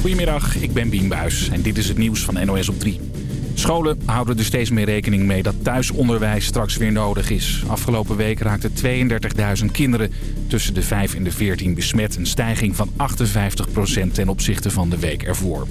Goedemiddag, ik ben Bien en dit is het nieuws van NOS op 3. Scholen houden er steeds meer rekening mee dat thuisonderwijs straks weer nodig is. Afgelopen week raakten 32.000 kinderen tussen de 5 en de 14 besmet. Een stijging van 58% ten opzichte van de week ervoor.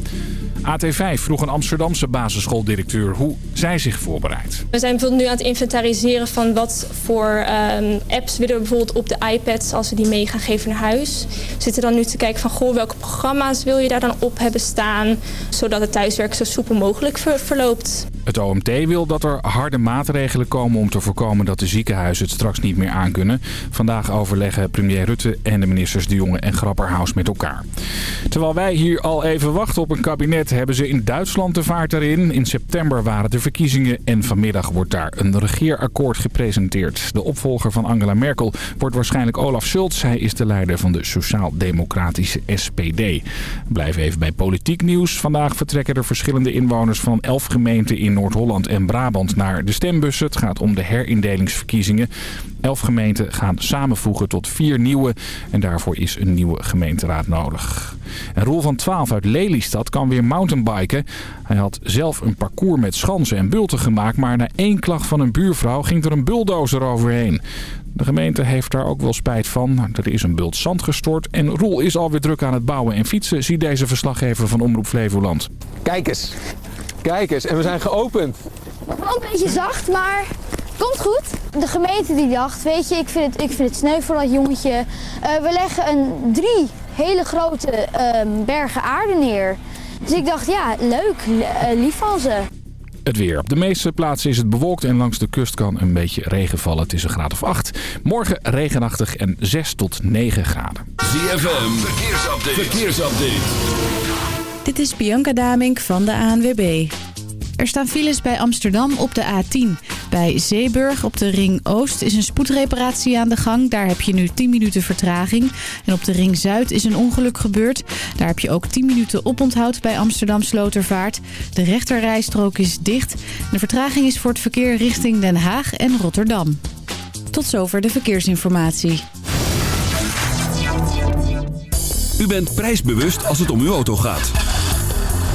AT5 vroeg een Amsterdamse basisschooldirecteur hoe zij zich voorbereidt. We zijn bijvoorbeeld nu aan het inventariseren van wat voor ehm, apps willen we bijvoorbeeld op de iPads als we die mee gaan geven naar huis. We zitten dan nu te kijken van goh, welke programma's wil je daar dan op hebben staan, zodat het thuiswerk zo soepel mogelijk verloopt. Het OMT wil dat er harde maatregelen komen om te voorkomen dat de ziekenhuizen het straks niet meer aankunnen. Vandaag overleggen premier Rutte en de ministers De Jonge en Grapperhaus met elkaar. Terwijl wij hier al even wachten op een kabinet, hebben ze in Duitsland de vaart erin. In september waren de verkiezingen en vanmiddag wordt daar een regeerakkoord gepresenteerd. De opvolger van Angela Merkel wordt waarschijnlijk Olaf Schulz. Hij is de leider van de sociaal-democratische SPD. Blijf even bij politiek nieuws. Vandaag vertrekken er verschillende inwoners van elf gemeenten in Noord-Holland en Brabant naar de stembussen. Het gaat om de herindelingsverkiezingen. Elf gemeenten gaan samenvoegen tot vier nieuwe. En daarvoor is een nieuwe gemeenteraad nodig. En Roel van 12 uit Lelystad kan weer mountainbiken. Hij had zelf een parcours met schansen en bulten gemaakt... maar na één klacht van een buurvrouw ging er een bulldozer overheen. De gemeente heeft daar ook wel spijt van. Er is een bult zand gestort en Roel is alweer druk aan het bouwen en fietsen... ziet deze verslaggever van Omroep Flevoland. Kijk eens. Kijk eens, en we zijn geopend. Wel een beetje zacht, maar komt goed. De gemeente die dacht, weet je, ik vind het, ik vind het sneu voor dat jongetje. Uh, we leggen een drie hele grote uh, bergen aarde neer. Dus ik dacht, ja, leuk, uh, lief van ze. Het weer. Op de meeste plaatsen is het bewolkt en langs de kust kan een beetje regen vallen. Het is een graad of 8. Morgen regenachtig en 6 tot 9 graden. ZFM, verkeersupdate. verkeersupdate. Dit is Bianca Damink van de ANWB. Er staan files bij Amsterdam op de A10. Bij Zeeburg op de Ring Oost is een spoedreparatie aan de gang. Daar heb je nu 10 minuten vertraging. En op de Ring Zuid is een ongeluk gebeurd. Daar heb je ook 10 minuten oponthoud bij Amsterdam Slotervaart. De rechterrijstrook is dicht. De vertraging is voor het verkeer richting Den Haag en Rotterdam. Tot zover de verkeersinformatie. U bent prijsbewust als het om uw auto gaat.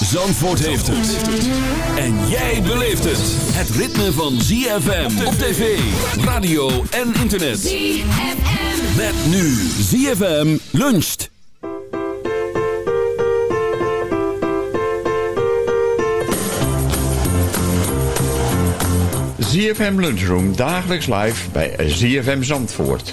Zandvoort heeft het. En jij beleeft het. Het ritme van ZFM op tv, radio en internet. ZFM. Met nu ZFM luncht. ZFM Lunchroom dagelijks live bij ZFM Zandvoort.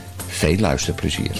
veel luisterplezier.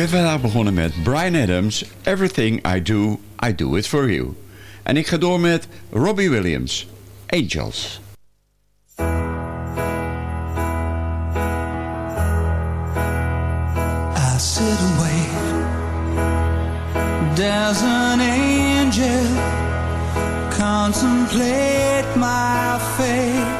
Ben vandaag begonnen met Brian Adams, Everything I Do, I Do It For You. En ik ga door met Robbie Williams, Angels. I sit wait. There's an angel contemplate my fate.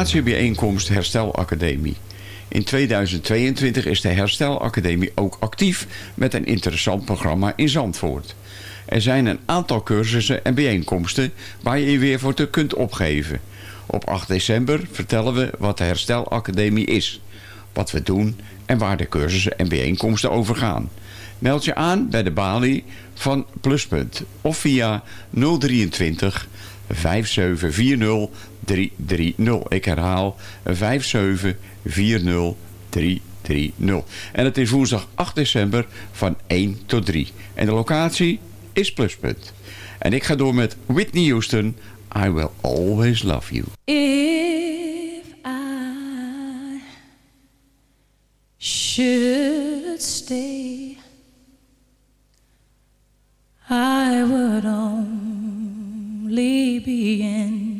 Informatiebijeenkomst Herstelacademie. In 2022 is de Herstelacademie ook actief met een interessant programma in Zandvoort. Er zijn een aantal cursussen en bijeenkomsten waar je je weer voor te kunt opgeven. Op 8 december vertellen we wat de Herstelacademie is, wat we doen en waar de cursussen en bijeenkomsten over gaan. Meld je aan bij de balie van Pluspunt of via 023 Ik herhaal 5740330. En het is woensdag 8 december van 1 tot 3. En de locatie is Pluspunt. En ik ga door met Whitney Houston. I will always love you. If I should stay, I would only be in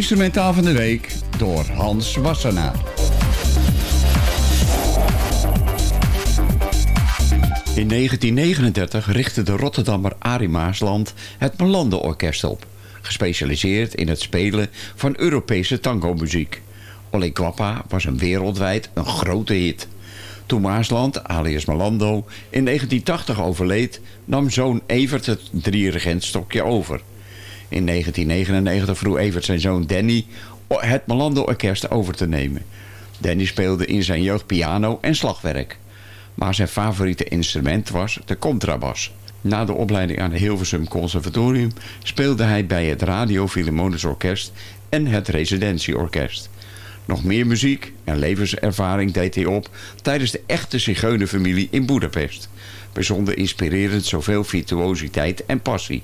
Instrumentaal van de week door Hans Wassenaar. In 1939 richtte de Rotterdammer Arie Maasland het Melande Orkest op. Gespecialiseerd in het spelen van Europese tango-muziek. Ole Guapa was een wereldwijd een grote hit. Toen Maasland, alias Malando, in 1980 overleed... nam zoon Evert het drie-regentstokje over. In 1999 vroeg Evert zijn zoon Danny het Malando Orkest over te nemen. Danny speelde in zijn jeugd piano en slagwerk. Maar zijn favoriete instrument was de contrabas. Na de opleiding aan het Hilversum Conservatorium speelde hij bij het Radio Philharmonisch Orkest en het Residentieorkest. Nog meer muziek en levenservaring deed hij op tijdens de echte zigeunerfamilie in Boedapest. Bijzonder inspirerend zoveel virtuositeit en passie.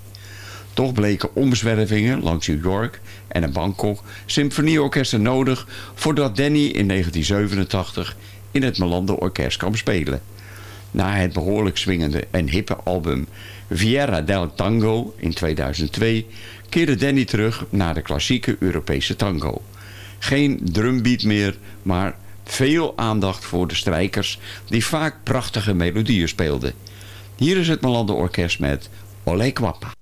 Toch bleken omzwervingen langs New York en in Bangkok symfonieorkesten nodig voordat Danny in 1987 in het Melando Orkest kwam spelen. Na het behoorlijk swingende en hippe album Viera del Tango in 2002 keerde Danny terug naar de klassieke Europese tango. Geen drumbeat meer, maar veel aandacht voor de strijkers die vaak prachtige melodieën speelden. Hier is het Melando Orkest met Ole Kwappa.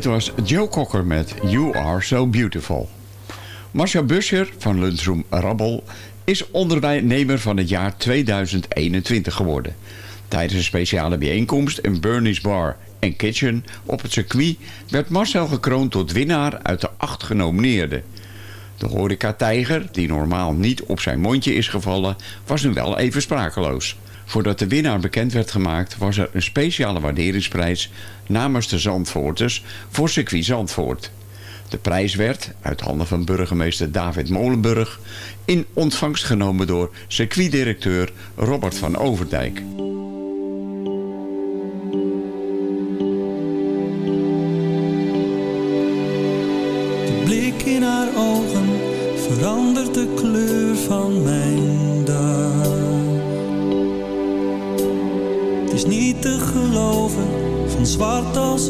Dit was Joe Cocker met You Are So Beautiful. Marcia Buscher van Lunchroom Rabbel is ondernemer van het jaar 2021 geworden. Tijdens een speciale bijeenkomst in Bernie's Bar en Kitchen op het circuit werd Marcel gekroond tot winnaar uit de acht genomineerden. De horeca-tijger, die normaal niet op zijn mondje is gevallen, was nu wel even sprakeloos. Voordat de winnaar bekend werd gemaakt was er een speciale waarderingsprijs namens de Zandvoorters voor circuit Zandvoort. De prijs werd, uit handen van burgemeester David Molenburg, in ontvangst genomen door circuitdirecteur Robert van Overdijk.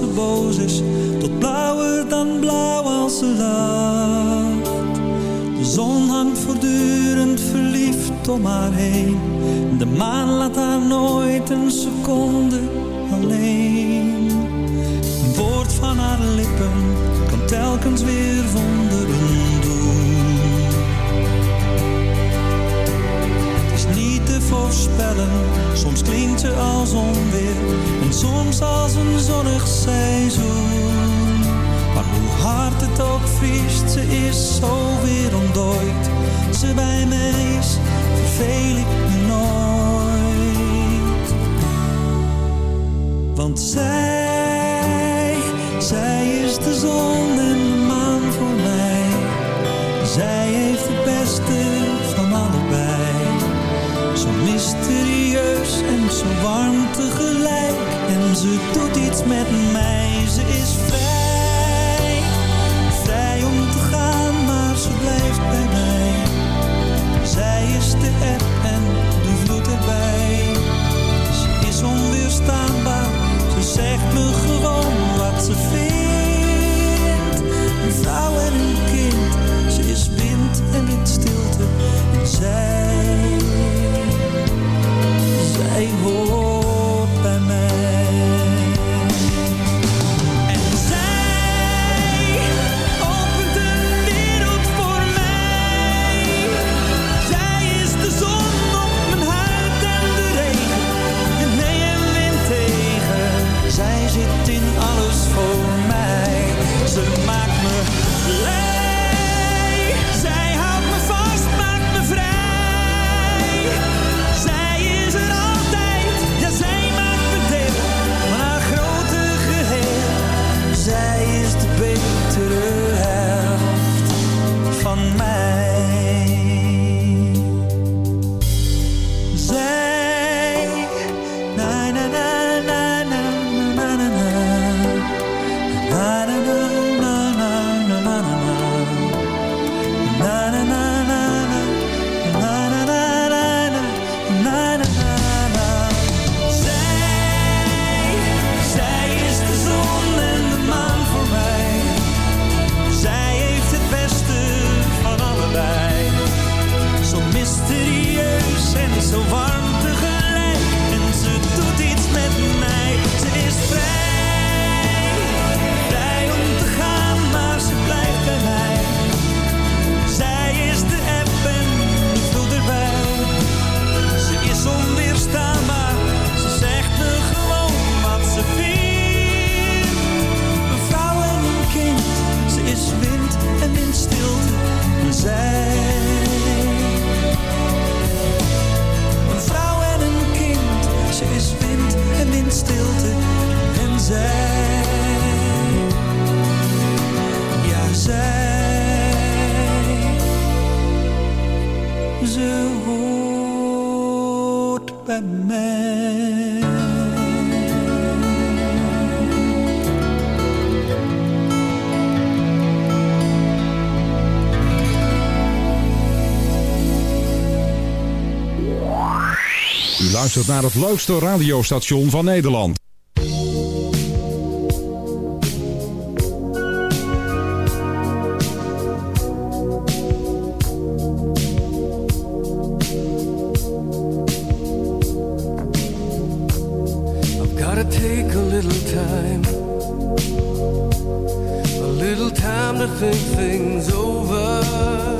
Ze boos is, tot blauwer dan blauw als ze lacht. De zon hangt voortdurend verliefd om haar heen. De maan laat haar nooit een seconde alleen. Een woord van haar lippen kan telkens weer wonderen doen. Het is niet te voorspellen, soms klinkt ze als onweer als een zonnig seizoen. Maar hoe hard het ook vriest, ze is zo weer ontdooid. Ze bij mij is, verveel ik me nooit. Want zij, zij is de zon en de maan voor mij. Zij heeft het beste van allebei. Zo mysterieus en zo warm tegelijk. Ze doet iets met mij, ze is vrij. Vrij om te gaan, maar ze blijft bij mij. Zij is de app en de vloed erbij. Ze is onweerstaanbaar, ze zegt me gewoon wat ze vindt. Een vrouw en een kind, ze is wind en stilte. En zij naar het leukste radiostation van Nederland. I've gotta take a little time A little time to think things over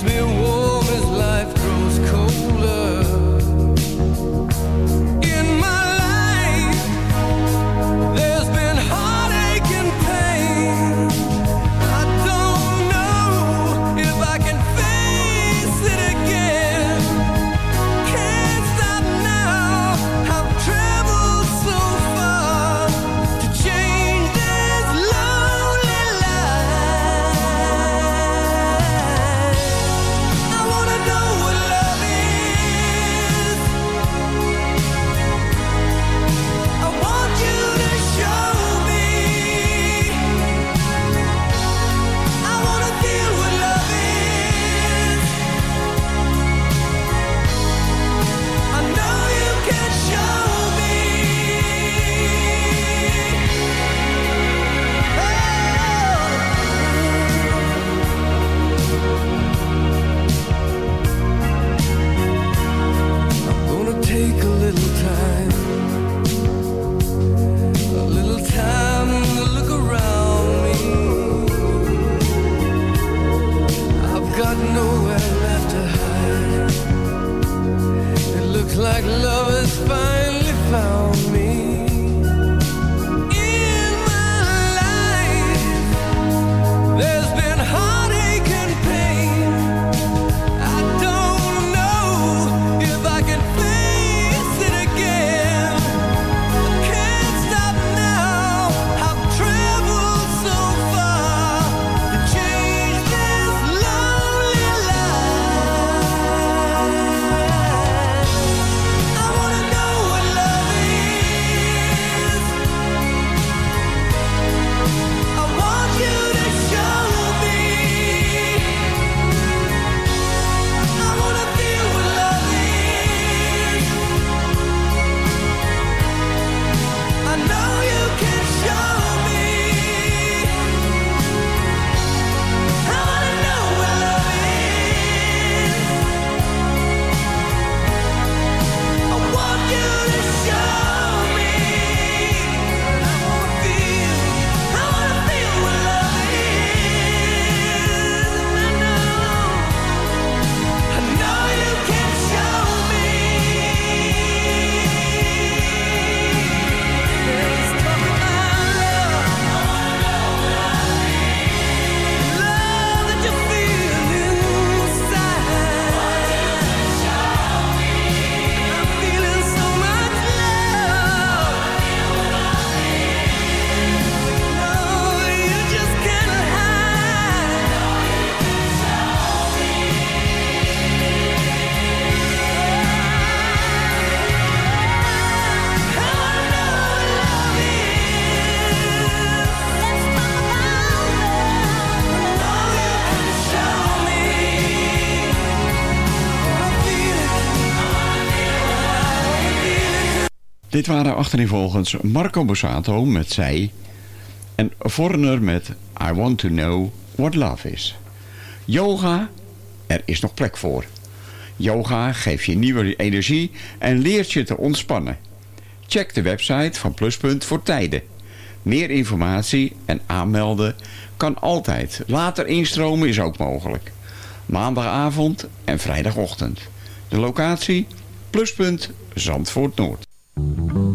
it's been. Dit waren achterin volgens Marco Borsato met Zij... en forner met I Want To Know What Love Is. Yoga, er is nog plek voor. Yoga geeft je nieuwe energie en leert je te ontspannen. Check de website van Pluspunt voor tijden. Meer informatie en aanmelden kan altijd. Later instromen is ook mogelijk. Maandagavond en vrijdagochtend. De locatie Pluspunt Zandvoort Noord. Thank you.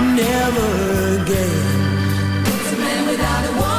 Never again. What's a man without a woman?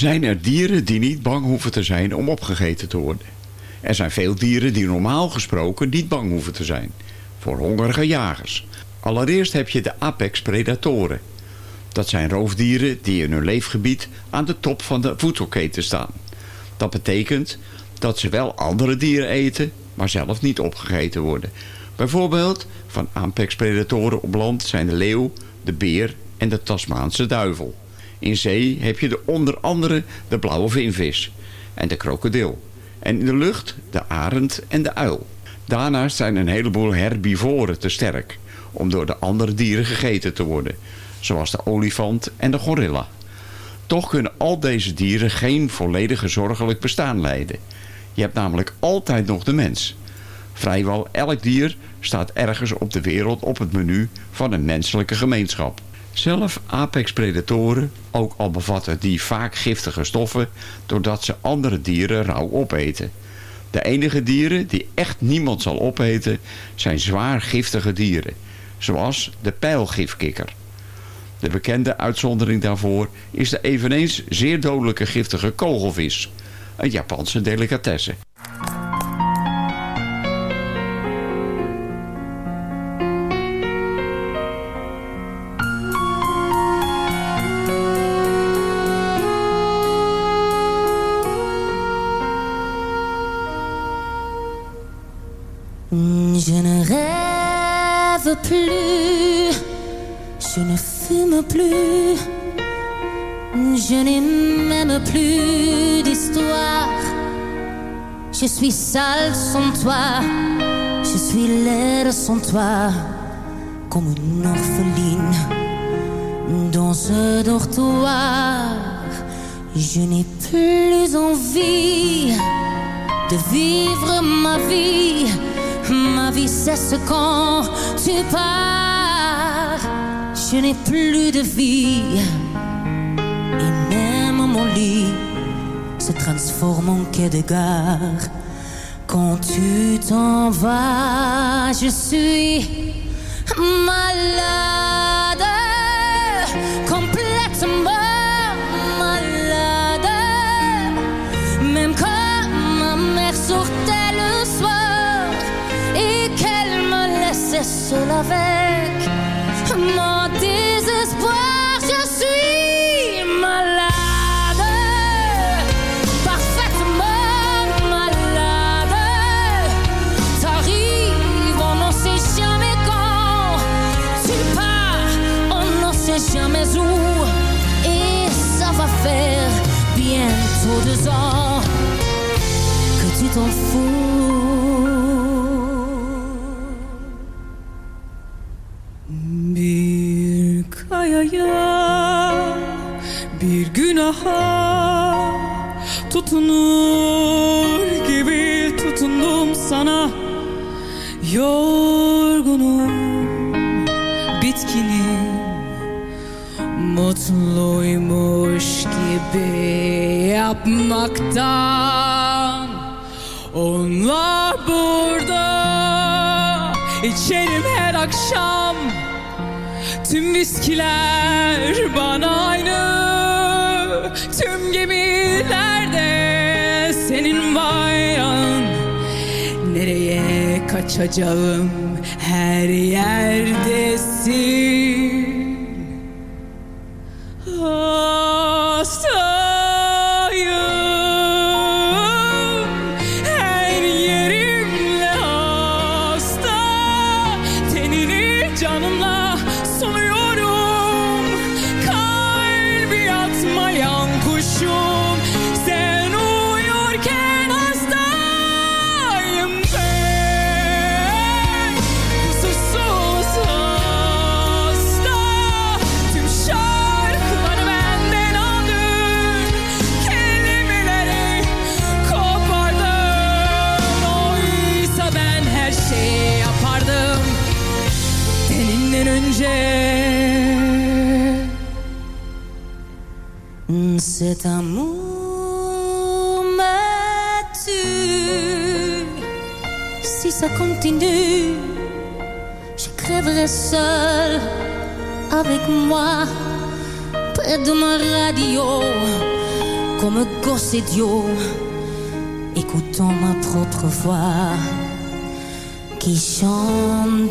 Zijn er dieren die niet bang hoeven te zijn om opgegeten te worden? Er zijn veel dieren die normaal gesproken niet bang hoeven te zijn. Voor hongerige jagers. Allereerst heb je de apex predatoren. Dat zijn roofdieren die in hun leefgebied aan de top van de voedselketen staan. Dat betekent dat ze wel andere dieren eten, maar zelf niet opgegeten worden. Bijvoorbeeld van apex predatoren op land zijn de leeuw, de beer en de Tasmaanse duivel. In zee heb je de onder andere de blauwe vinvis en de krokodil. En in de lucht de arend en de uil. Daarnaast zijn een heleboel herbivoren te sterk om door de andere dieren gegeten te worden. Zoals de olifant en de gorilla. Toch kunnen al deze dieren geen volledige zorgelijk bestaan leiden. Je hebt namelijk altijd nog de mens. Vrijwel elk dier staat ergens op de wereld op het menu van een menselijke gemeenschap. Zelf apex-predatoren, ook al bevatten die vaak giftige stoffen... doordat ze andere dieren rauw opeten. De enige dieren die echt niemand zal opeten zijn zwaar giftige dieren... zoals de pijlgifkikker. De bekende uitzondering daarvoor is de eveneens zeer dodelijke giftige kogelvis... een Japanse delicatesse. Suis sale sans toi, je suis laide sans toi, comme une orpheline dans ce dortoir. Je n'ai plus envie de vivre ma vie. Ma vie cesse quand tu pars. Je n'ai plus de vie. Et même mon lit se transforme en quai de gare. Quand tu t'en vas, je suis malade. Complètement malade. Même quand ma mère sortait le soir et qu'elle me laissait seule avec günaha tutunur gibi tutundum sana. Yorgunum bitkinim mutluymuş gibi yapmaktan. Onlar burada içerim her akşam. Tüm viskiler bana açacağım her yerdesin. Cet amour me tue. Si ça continue, je crèverai seul avec moi près de ma radio, comme un gosse idiot, écoutant ma propre voix qui chantera.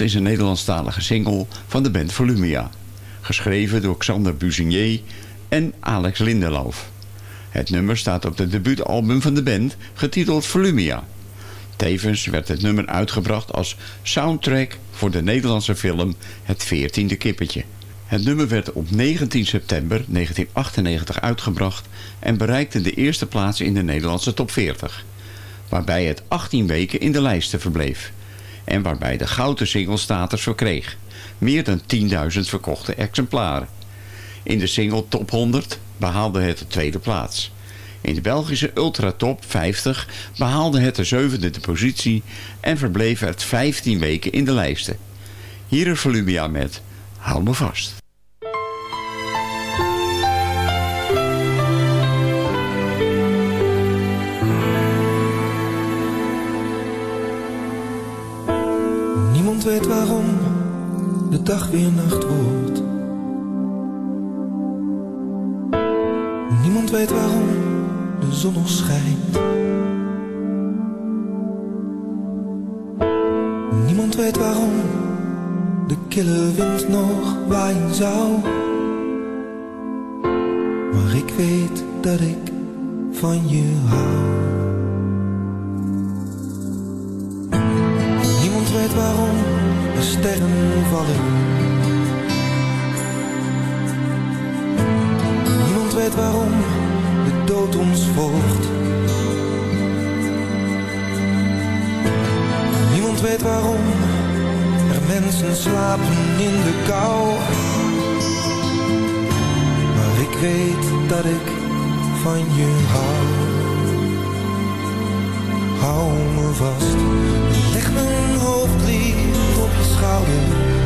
Is een Nederlandstalige single van de band Volumia. Geschreven door Xander Buzinier en Alex Lindeloof. Het nummer staat op het debuutalbum van de band, getiteld Volumia. Tevens werd het nummer uitgebracht als soundtrack voor de Nederlandse film Het Veertiende Kippetje. Het nummer werd op 19 september 1998 uitgebracht en bereikte de eerste plaats in de Nederlandse top 40. Waarbij het 18 weken in de lijsten verbleef. En waarbij de gouden singlestatus verkreeg. Meer dan 10.000 verkochte exemplaren. In de single Top 100 behaalde het de tweede plaats. In de Belgische Ultra Top 50 behaalde het de zevende positie en verbleef het 15 weken in de lijsten. Hier is Volumia met Hou me vast. Weet waarom de dag weer nacht wordt. Niemand weet waarom de zon nog schijnt. Niemand weet waarom de kille wind nog waaien zou. Maar ik weet dat ik van je hou. Niemand weet waarom de dood ons volgt. Niemand weet waarom er mensen slapen in de kou. Maar ik weet dat ik van je hou. Hou me vast, leg mijn hoofd lief op je schouder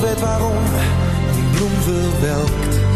weet waarom die bloem verwelkt.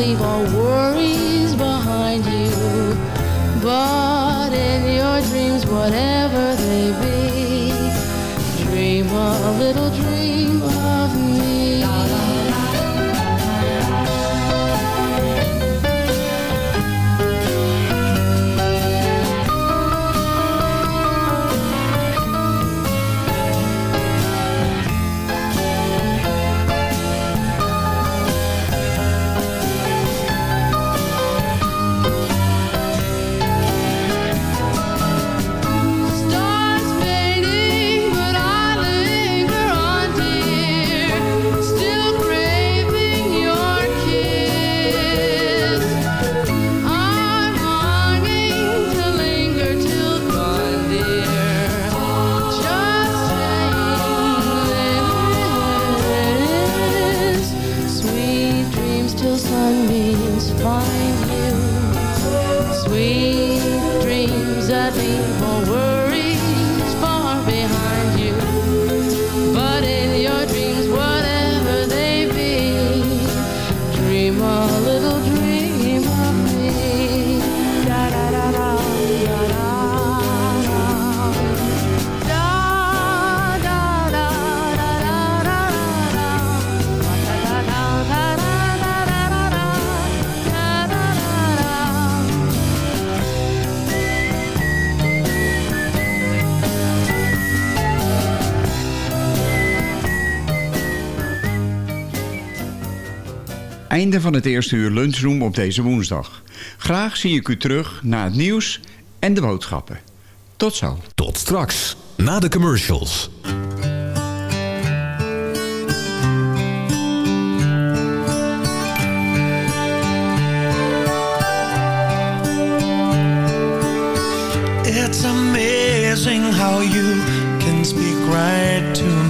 leave all worries behind you. But in your dreams, whatever. het eerste uur lunchroom op deze woensdag. Graag zie ik u terug na het nieuws en de boodschappen. Tot zo. Tot straks, na de commercials. It's amazing how you can speak right to.